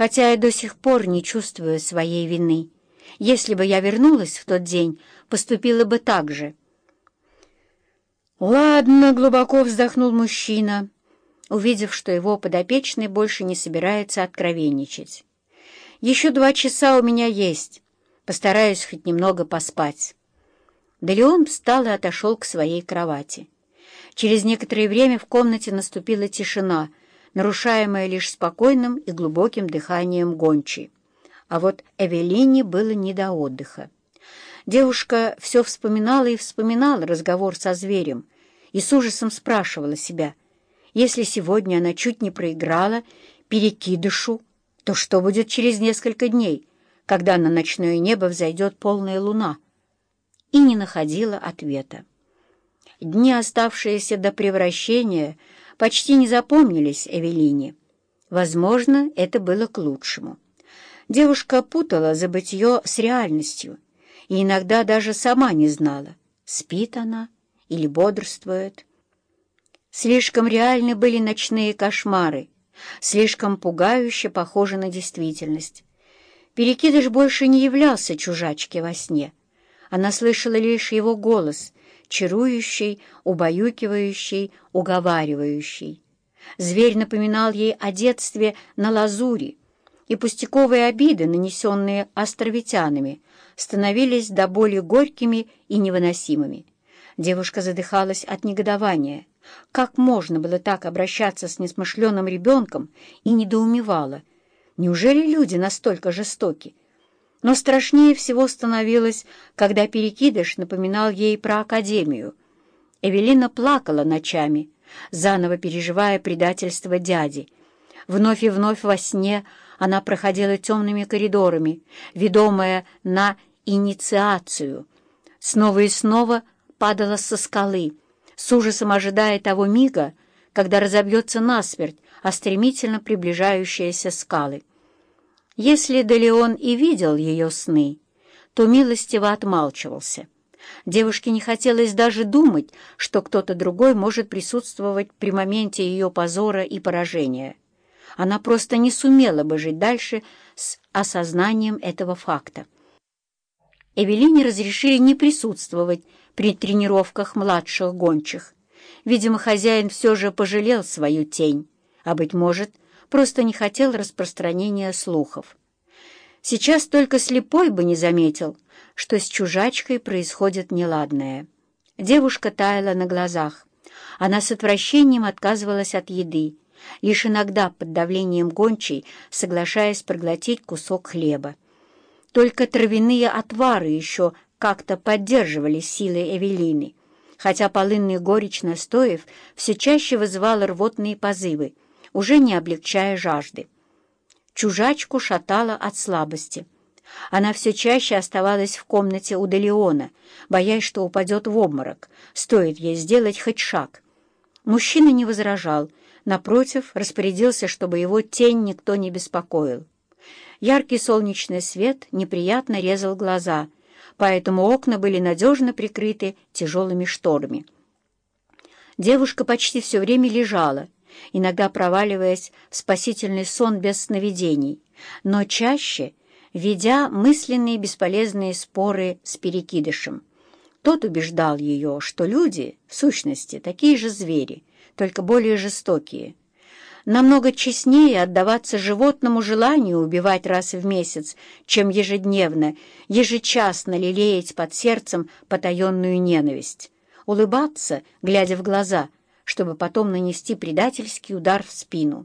хотя я до сих пор не чувствую своей вины. Если бы я вернулась в тот день, поступила бы так же. «Ладно», — глубоко вздохнул мужчина, увидев, что его подопечный больше не собирается откровенничать. «Еще два часа у меня есть. Постараюсь хоть немного поспать». Да Леон встал и отошел к своей кровати. Через некоторое время в комнате наступила тишина, нарушаемая лишь спокойным и глубоким дыханием гончей. А вот Эвелине было не до отдыха. Девушка все вспоминала и вспоминала разговор со зверем и с ужасом спрашивала себя, если сегодня она чуть не проиграла перекидышу, то что будет через несколько дней, когда на ночное небо взойдет полная луна? И не находила ответа. Дни, оставшиеся до превращения, почти не запомнились Эвелине. Возможно, это было к лучшему. Девушка путала забытье с реальностью и иногда даже сама не знала, спит она или бодрствует. Слишком реальны были ночные кошмары, слишком пугающе похожи на действительность. Перекидыш больше не являлся чужачке во сне. Она слышала лишь его голос — чарующий, убаюкивающий, уговаривающий. Зверь напоминал ей о детстве на лазури, и пустяковые обиды, нанесенные островитянами, становились до боли горькими и невыносимыми. Девушка задыхалась от негодования. Как можно было так обращаться с несмышленым ребенком и недоумевала? Неужели люди настолько жестоки? Но страшнее всего становилось, когда перекидыш напоминал ей про академию. Эвелина плакала ночами, заново переживая предательство дяди. Вновь и вновь во сне она проходила темными коридорами, ведомая на инициацию. Снова и снова падала со скалы, с ужасом ожидая того мига, когда разобьется насмерть, а стремительно приближающиеся скалы. Если Делеон и видел ее сны, то милостиво отмалчивался. Девушке не хотелось даже думать, что кто-то другой может присутствовать при моменте ее позора и поражения. Она просто не сумела бы жить дальше с осознанием этого факта. Эвелине разрешили не присутствовать при тренировках младших гончих. Видимо, хозяин все же пожалел свою тень, а, быть может, просто не хотел распространения слухов. Сейчас только слепой бы не заметил, что с чужачкой происходит неладное. Девушка таяла на глазах. Она с отвращением отказывалась от еды, лишь иногда под давлением гончей соглашаясь проглотить кусок хлеба. Только травяные отвары еще как-то поддерживали силы Эвелины, хотя полынный горечь настоев все чаще вызывал рвотные позывы, уже не облегчая жажды. Чужачку шатала от слабости. Она все чаще оставалась в комнате у Делеона, боясь, что упадет в обморок, стоит ей сделать хоть шаг. Мужчина не возражал, напротив, распорядился, чтобы его тень никто не беспокоил. Яркий солнечный свет неприятно резал глаза, поэтому окна были надежно прикрыты тяжелыми шторами. Девушка почти все время лежала, иногда проваливаясь в спасительный сон без сновидений, но чаще ведя мысленные бесполезные споры с перекидышем. Тот убеждал ее, что люди, в сущности, такие же звери, только более жестокие. Намного честнее отдаваться животному желанию убивать раз в месяц, чем ежедневно, ежечасно лелеять под сердцем потаенную ненависть. Улыбаться, глядя в глаза — чтобы потом нанести предательский удар в спину.